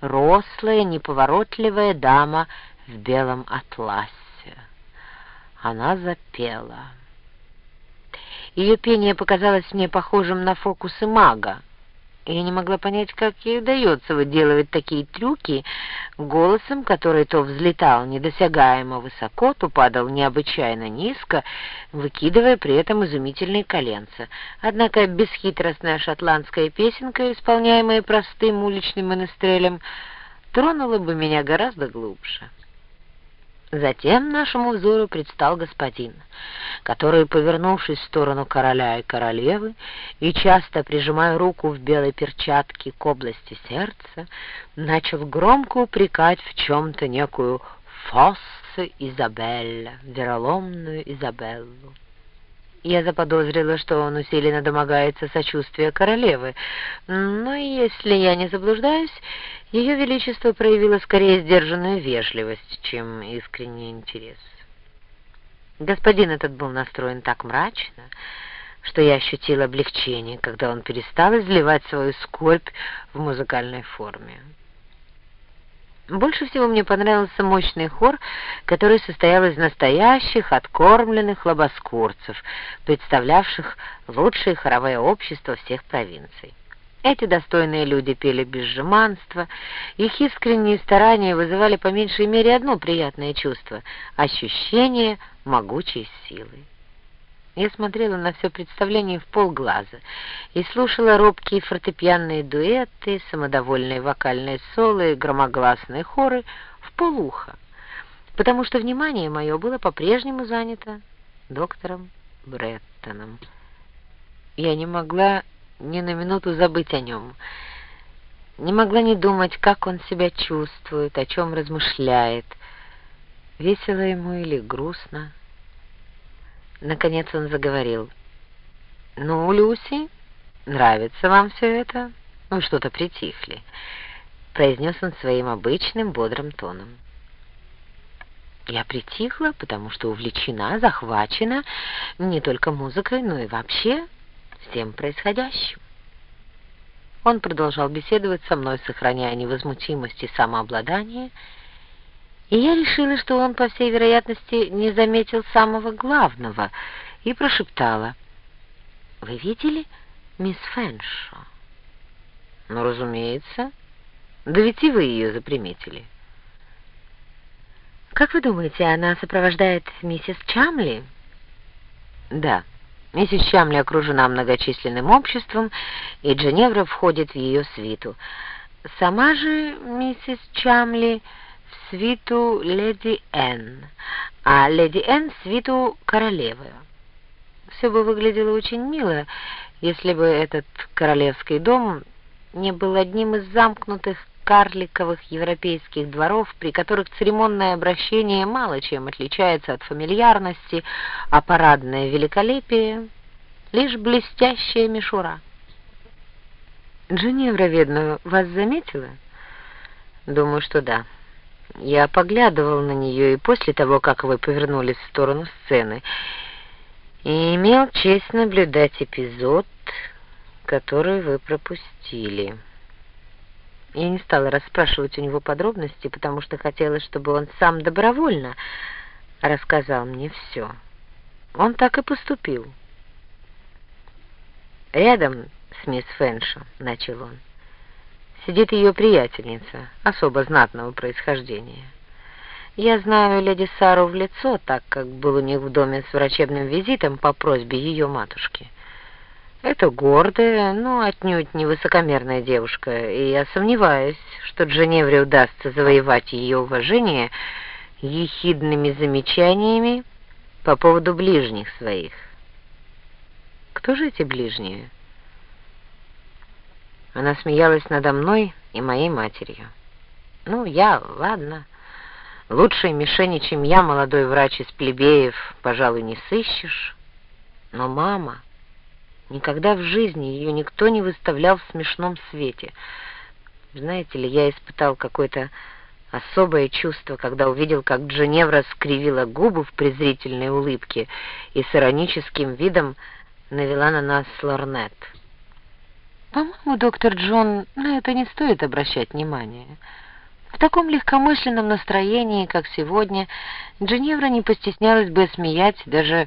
рослая, неповоротливая дама в белом атласе. Она запела. Ее пение показалось мне похожим на фокусы мага. Я не могла понять, как ей удается выделывать такие трюки голосом, который то взлетал недосягаемо высоко, то падал необычайно низко, выкидывая при этом изумительные коленца. Однако бесхитростная шотландская песенка, исполняемая простым уличным менестрелем, тронула бы меня гораздо глубже. Затем нашему взору предстал господин, который, повернувшись в сторону короля и королевы и часто прижимая руку в белой перчатке к области сердца, начал громко упрекать в чем-то некую Фоссе Изабелля, вероломную Изабеллу. Я заподозрила, что он усиленно домогается сочувствия королевы, но если я не заблуждаюсь, ее Величество проявило скорее сдержанную вежливость, чем искренний интерес. Господин этот был настроен так мрачно, что я ощутила облегчение, когда он перестал изливать свою скорбь в музыкальной форме. Больше всего мне понравился мощный хор, который состоял из настоящих откормленных лобоскурцев, представлявших лучшее хоровое общество всех провинций. Эти достойные люди пели без жеманства, их искренние старания вызывали по меньшей мере одно приятное чувство — ощущение могучей силы. Я смотрела на все представление в полглаза и слушала робкие фортепианные дуэты, самодовольные вокальные соло и громогласные хоры в полуха, потому что внимание мое было по-прежнему занято доктором Бреттоном. Я не могла ни на минуту забыть о нем, не могла не думать, как он себя чувствует, о чем размышляет, весело ему или грустно. Наконец он заговорил. «Ну, Люси, нравится вам все это? Вы что-то притихли», — произнес он своим обычным бодрым тоном. Я притихла, потому что увлечена, захвачена не только музыкой, но и вообще всем происходящим. Он продолжал беседовать со мной, сохраняя невозмутимость и самообладание, — и я решила, что он, по всей вероятности, не заметил самого главного, и прошептала. «Вы видели мисс Фэншо?» «Ну, разумеется. Да ведь и вы ее заприметили». «Как вы думаете, она сопровождает миссис Чамли?» «Да». Миссис Чамли окружена многочисленным обществом, и Дженевра входит в ее свиту. Сама же миссис Чамли свиту леди Энн, а леди Энн свиту королевы. Все бы выглядело очень мило, если бы этот королевский дом не был одним из замкнутых карликовых европейских дворов, при которых церемонное обращение мало чем отличается от фамильярности, а парадное великолепие — лишь блестящая мишура. Дженевра, видно, вас заметила? Думаю, что да. Я поглядывал на нее и после того, как вы повернулись в сторону сцены, и имел честь наблюдать эпизод, который вы пропустили. Я не стала расспрашивать у него подробности, потому что хотела, чтобы он сам добровольно рассказал мне все. Он так и поступил. «Рядом с мисс Фэншо», — начал он сидит ее приятельница, особо знатного происхождения. Я знаю леди Сару в лицо, так как был у них в доме с врачебным визитом по просьбе ее матушки. Это гордая, но отнюдь не высокомерная девушка, и я сомневаюсь, что Дженевре удастся завоевать ее уважение ехидными замечаниями по поводу ближних своих. Кто же эти ближние? Она смеялась надо мной и моей матерью. Ну, я, ладно. Лучшей мишени, чем я, молодой врач из плебеев, пожалуй, не сыщешь. Но мама... Никогда в жизни ее никто не выставлял в смешном свете. Знаете ли, я испытал какое-то особое чувство, когда увидел, как Дженевра скривила губы в презрительной улыбке и с ироническим видом навела на нас лорнет. По-моему, доктор Джон, на это не стоит обращать внимания. В таком легкомысленном настроении, как сегодня, Джиневра не постеснялась бы смеять даже